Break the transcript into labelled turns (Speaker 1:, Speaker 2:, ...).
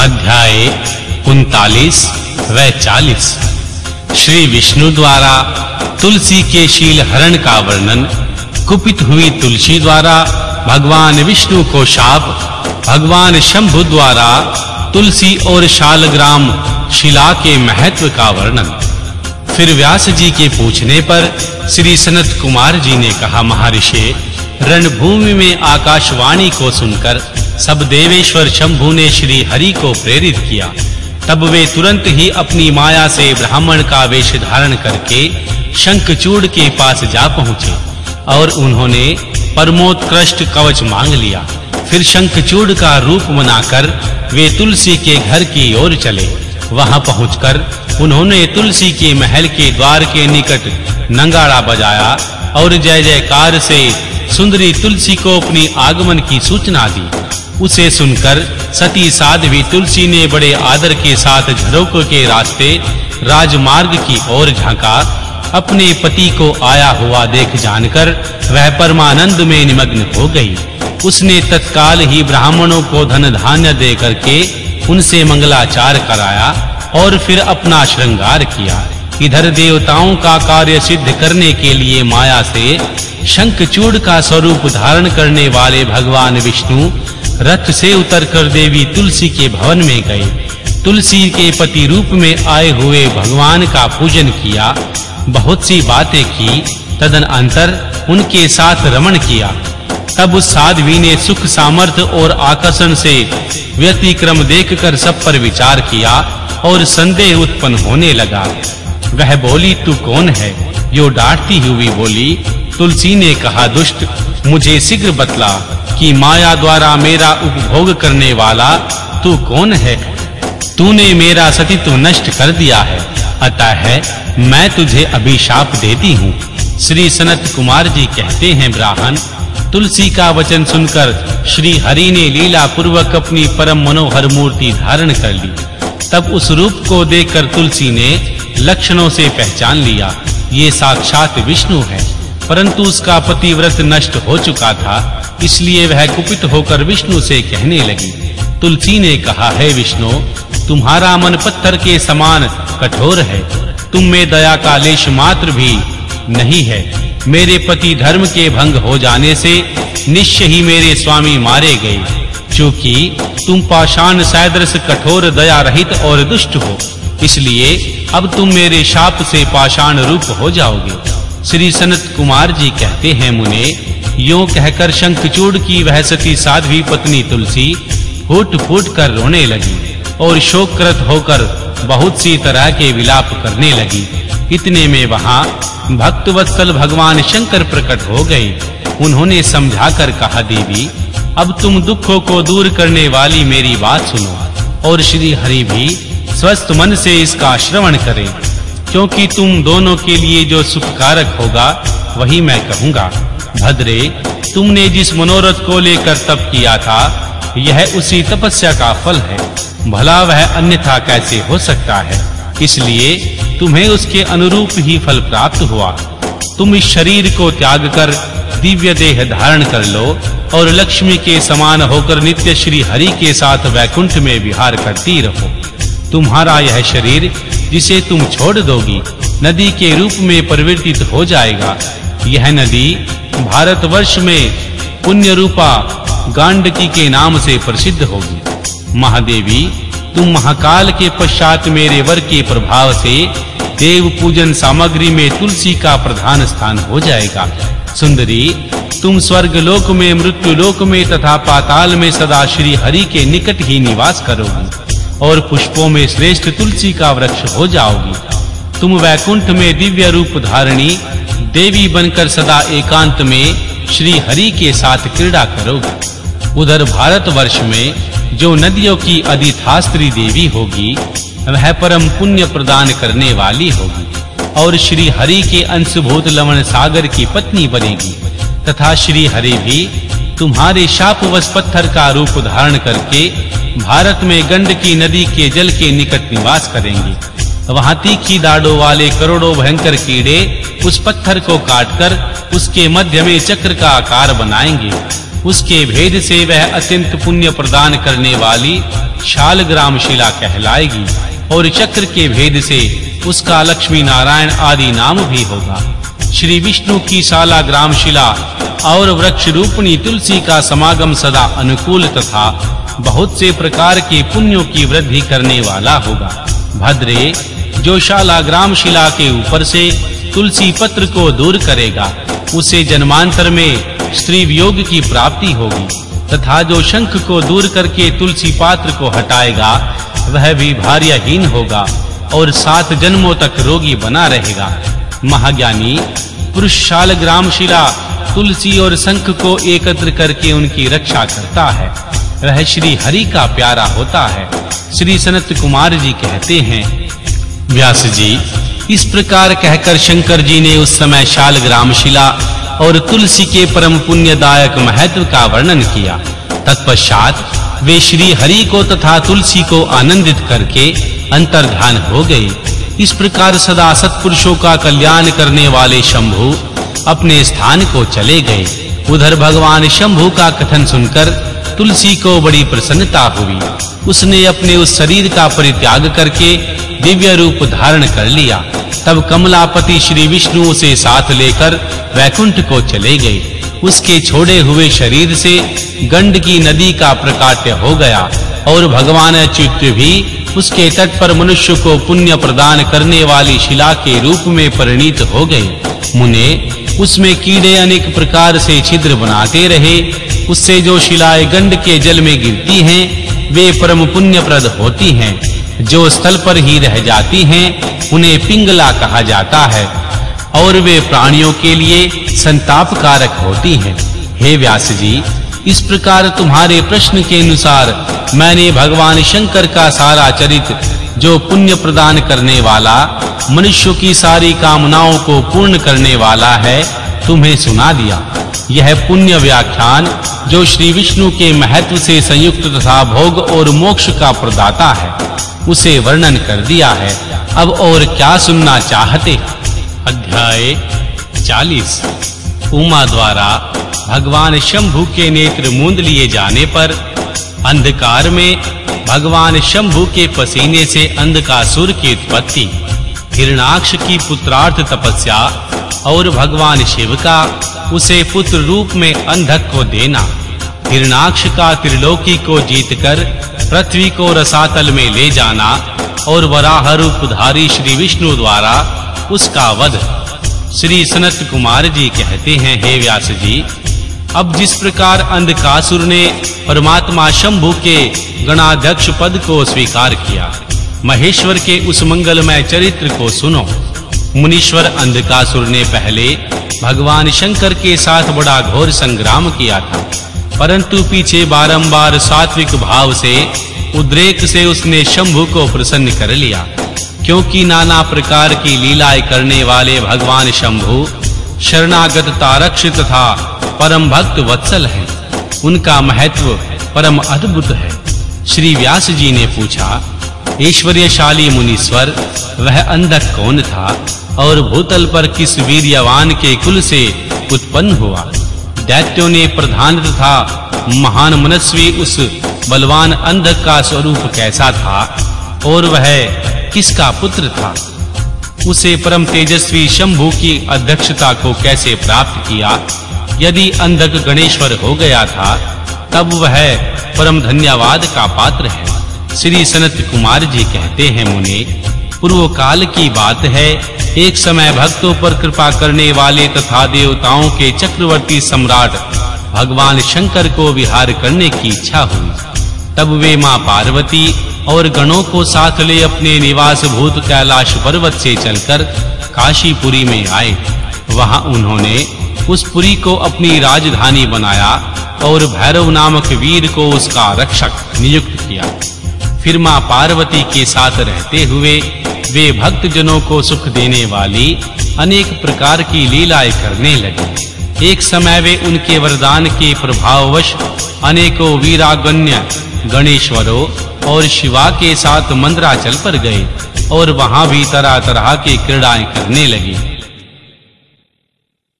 Speaker 1: अध्याय उनतालीस व चालीस। श्री विष्णु द्वारा तुलसी के शील हरण का वर्णन, कुपित हुई तुलसी द्वारा भगवान विष्णु को शाप, भगवान शंभु द्वारा तुलसी और शालग्राम शिला के महत्व का वर्णन। फिर व्यास जी के पूछने पर श्री सनत कुमार जी ने कहा, महर्षि रणभूमि में आकाशवाणी को सुनकर सब देवेश्वर शंभु ने श्री हरि को प्रेरित किया। तब वे तुरंत ही अपनी माया से ब्राह्मण का वेश धारण करके शंखचूड़ के पास जा पहुँचे और उन्होंने परमोत्कृष्ट कवच मांग लिया। फिर शंखचूड़ का रूप बनाकर वे तुलसी के घर की ओर चले। वहाँ पहुंचकर उन्होंने तुलसी के महल के द्वार के निकट नंगाड़ा बजाया और जय जयकार से सुंदरी तुलसी को अपनी आगमन की सूचना दी। उसे सुनकर सती साध्वी तुलसी ने बड़े आदर के साथ झरोक के रास्ते राजमार्ग की ओर झांका। अपने पति को आया हुआ देख जानकर वह परमानंद में निमग्न हो गई। उसने तत्काल ही ब्राह्मणों को धन धान्य दे करके उनसे मंगलाचार कराया और फिर अपना श्रृंगार किया। इधर देवताओं का कार्य सिद्ध करने के लिए माया से शंखचूड़ का स्वरूप धारण करने वाले भगवान विष्णु रथ से उतरकर देवी तुलसी के भवन में गए। तुलसी के पति रूप में आए हुए भगवान का पूजन किया। बहुत सी बातें की, तदन अंतर उनके साथ रमण किया। तब उस साध्वी ने सुख सामर्थ्य और आकर्षण से व्यतिक्रम देखकर सब पर विचार किया और संदेह उत्पन्न होने लगा। वह बोली, तू कौन है? यो डांटती हुई बोली, तुलसी ने कहा, दुष्ट, मुझे शीघ्र बतला कि माया द्वारा मेरा उपभोग करने वाला तू कौन है? तूने मेरा सतीत्व नष्ट कर दिया है। अतः है मैं तुझे अभिशाप देती हूँ। श्री सनत कुमार जी कहते हैं, ब्राह्मण, तुलसी का वचन सुनकर श्री हरि ने लीला पूर्वक अपनी परम मनोहर मूर्ति धारण कर ली। तब उस रूप को देखकर तुलसी ने लक्षणों से पहचान लिया। ये साक्षात विष्णु है। परंतु उसका पतिव्रत नष्ट हो चुका था, इसलिए वह कुपित होकर विष्णु से कहने लगी। तुलसी ने कहा, है विष्णु, तुम्हारा मन पत्थर के समान कठोर है। तुम में दया का लेश मात्र भी नहीं है। मेरे पति धर्म के भंग हो जाने से निश्चय ही मेरे स्वामी मारे गए। क्योंकि तुम पाषाण सैदृश कठोर दया रहित और दुष्ट हो। इसलिए अब तुम मेरे शाप से पाषाण रूप हो जाओगे। श्री सनत कुमार जी कहते हैं, मुने, यूँ कहकर शंखचूड़ की वह सती साध्वी पत्नी तुलसी फूट-फूट कर रोने लगी और शोककृत होकर बहुत सी तरह के विलाप करने लगी। इतने में वहाँ भक्त वत्सल भगवान शंकर प्रकट हो गए। उन्होंने समझाकर कहा, देवी, अब तुम दुखों को दूर करने वाली मेरी बात सुनो और श्री हरि भी स्वस्थ मन से इसका श्रवण करें, क्योंकि तुम दोनों के लिए जो सुखकारक होगा, वही मैं कहूँगा। भद्रे, तुमने जिस मनोरथ को लेकर तप किया था, यह उसी तपस्या का फल है। भला वह अन्यथा कैसे हो सकता है? इसलिए तुम्हें उसके अनुरूप ही फल प्राप्त हुआ। तुम इस शरीर को त्याग कर दिव्य देह धारण कर लो और लक्ष्मी के समान होकर नित्य श्री हरि के साथ वैकुंठ में विहार करती रहो। तुम्हारा यह शरीर, जिसे तुम छोड़ दोगी, नदी के रूप में परिवर्तित हो जाएगा। यह नदी भारतवर्ष में पुण्य रूपा गांडकी के नाम से प्रसिद्ध होगी। महादेवी, तुम महाकाल के पश्चात मेरे वर के प्रभाव से देव पूजन सामग्री में तुलसी का प्रधान स्थान हो जाएगा। सुंदरी, तुम स्वर्ग लोक में, मृत्यु लोक में तथा पाताल में सदा श्री हरि के निकट ही निवास करोगी। और पुष्पों में श्रेष्ठ तुलसी का वृक्ष हो जाओगी। तुम वैकुंठ में दिव्य रूप धारणी, देवी बनकर सदा एकांत में श्री हरि के साथ क्रीड़ा करोगे। उधर भारतवर्ष में जो नदियों की अधिथास्त्री देवी होगी, वह परम पुण्य प्रदान करने वाली होगी और श्री हरि के अंशभूत लवण सागर की पत्नी बनेगी। तथा श्री हरि भी तुम्हारे शापवश पत्थर का रूप धारण करके भारत में गंडकी नदी के जल के निकट निवास करेंगे। वहाँ तीखी दाढ़ों वाले करोड़ों भयंकर कीड़े उस पत्थर को काटकर उसके मध्य में चक्र का आकार बनाएँगे। उसके भेद से वह अत्यंत पुण्य प्रदान करने वाली शालग्राम शिला कहलाएगी और चक्र के भेद से उसका लक्ष्मी नारायण आदि नाम भी होगा। श्री विष्णु की शालाग्राम शिला और वृक्ष रूपणी तुलसी का समागम सदा अनुकूल तथा बहुत से प्रकार के पुण्यों की वृद्धि करने वाला होगा। भद्रे जो शालाग्राम शिला के ऊपर से तुलसी पत्र को दूर करेगा। उसे जन्मांतर में स्त्री वियोग की प्राप्ति होगी तथा जो शंख को दूर करके तुलसी पात्र को हटाएगा, वह भी भार्यहीन होगा और सात जन्मों तक रोगी बना रहेगा। महाज्ञानी पुरुष शालग्राम शिला तुलसी और शंख को एकत्र करके उनकी रक्षा करता है। वह श्री हरि का प्यारा होता है। श्री सनत कुमार जी कहते हैं, व्यास जी, इस प्रकार कहकर शंकर जी ने उस समय शिला और तुलसी के परम पुण्यदायक महत्व का वर्णन किया। तत्पश्चात वे श्री हरि को तथा तुलसी को आनंदित करके अंतर्धान हो गए। इस प्रकार सदा सत्पुरुषों का कल्याण करने वाले शंभु अपने स्थान को चले गए। उधर भगवान शंभु का कथन सुनकर तुलसी को बड़ी प्रसन्नता हुई। उसने अपने उस शरीर का परित्याग करके दिव्य रूप धारण कर लिया। तब कमलापति श्री विष्णु उसे साथ लेकर वैकुंठ को चले गए। उसके छोड़े हुए शरीर से गंड की नदी का प्रकाट्य हो गया और भगवान अच्युत भी उसके तट पर मनुष्य को पुण्य प्रदान करने वाली शिला के रूप में परिणित हो गए। मुने उसमें कीड़े अनेक प्रकार से छिद्र बनाते रहे। उससे जो शिलाएँ गंड के जल में गिरती हैं, वे परम पुण्यप्रद होती हैं। जो स्थल पर ही रह जाती हैं, उन्हें पिंगला कहा जाता है। और वे प्राणियों के लिए संताप कारक होती हैं। हे व्यास जी, इस प्रकार तुम्हारे प्रश्न के अनुसार मैंने भगवान शंकर का सारा चरित्र जो पुण्य प्रदान करने वाला, मनुष्यों की सारी कामनाओं को पूर्ण करने वाला है, तुम्हें सुना दिया। यह पुण्य व्याख्यान जो श्री विष्णु के महत्व से संयुक्त तथा भोग और मोक्ष का प्रदाता है, उसे वर्णन कर दिया है। अब और क्या सुनना चाहते? अध्याय 40 उमा द्वारा भगवान शंभु के नेत्र मूंद लिए जाने पर, अंधकार में भगवान शंभु के पसीने से अंधकासुर की उत्पत्ति, हिरणाक्ष की पुत्रार्थ तपस्या और भगवान शिव का उसे पुत्र रूप में अंधक को देना। हिरणाक्ष का त्रिलोकी को जीतकर पृथ्वी को रसातल में ले जाना और वराह रूपधारी श्री विष्णु द्वारा उसका वध। श्री सनत कुमार जी कहते हैं, हे व्यास जी अब जिस प्रकार अंधकासुर ने परमात्मा शंभु के गणाध्यक्ष पद को स्वीकार किया, महेश्वर के उस मंगलमय चरित्र को सुनो। मुनीश्वर अंधकासुर ने पहले भगवान शंकर के साथ बड़ा घोर संग्राम किया था, परंतु पीछे बारंबार सात्विक भाव से, उद्रेक से उसने शंभु को प्रसन्न कर लिया। क्योंकि नाना प्रकार की लीलाएँ करने वाले भगवान शंभु शरणागत तारक्ष तथा परम भक्त वत्सल हैं। उनका महत्व परम अद्भुत है। श्री व्यास जी ने पूछा ऐश्वर्यशाली मुनीश्वर, वह अंधक कौन था और भूतल पर किस वीर्यवान के कुल से उत्पन्न हुआ? दैत्यों ने प्रधान तथा महान मनस्वी उस बलवान अंधक का स्वरूप कैसा था और वह किसका पुत्र था? उसे परम तेजस्वी शंभु की अध्यक्षता को कैसे प्राप्त किया? यदि अंधक गणेश्वर हो गया था, तब वह परम धन्यवाद का पात्र है। श्री सनत कुमार जी कहते हैं, मुने, पूर्व काल की बात है, एक समय भक्तों पर कृपा करने वाले तथा देवताओं के चक्रवर्ती सम्राट भगवान शंकर को विहार करने की इच्छा हुई। तब वे माँ पार्वती और गणों को साथ ले अपने निवास भूत कैलाश पर्वत से चलकर काशीपुरी में आए। वहाँ उन्होंने उस पुरी को अपनी राजधानी बनाया और भैरव नामक वीर को उसका रक्षक नियुक्त किया। फिर माँ पार्वती के साथ रहते हुए वे भक्त जनों को सुख देने वाली अनेक प्रकार की लीलाएँ करने लगे। एक समय वे उनके वरदान के प्रभाववश अनेकों वीरागण्य गणेश्वरों और शिवा के साथ मंदराचल पर गए और वहाँ भी तरह-तरह की क्रीड़ाएँ करने लगे।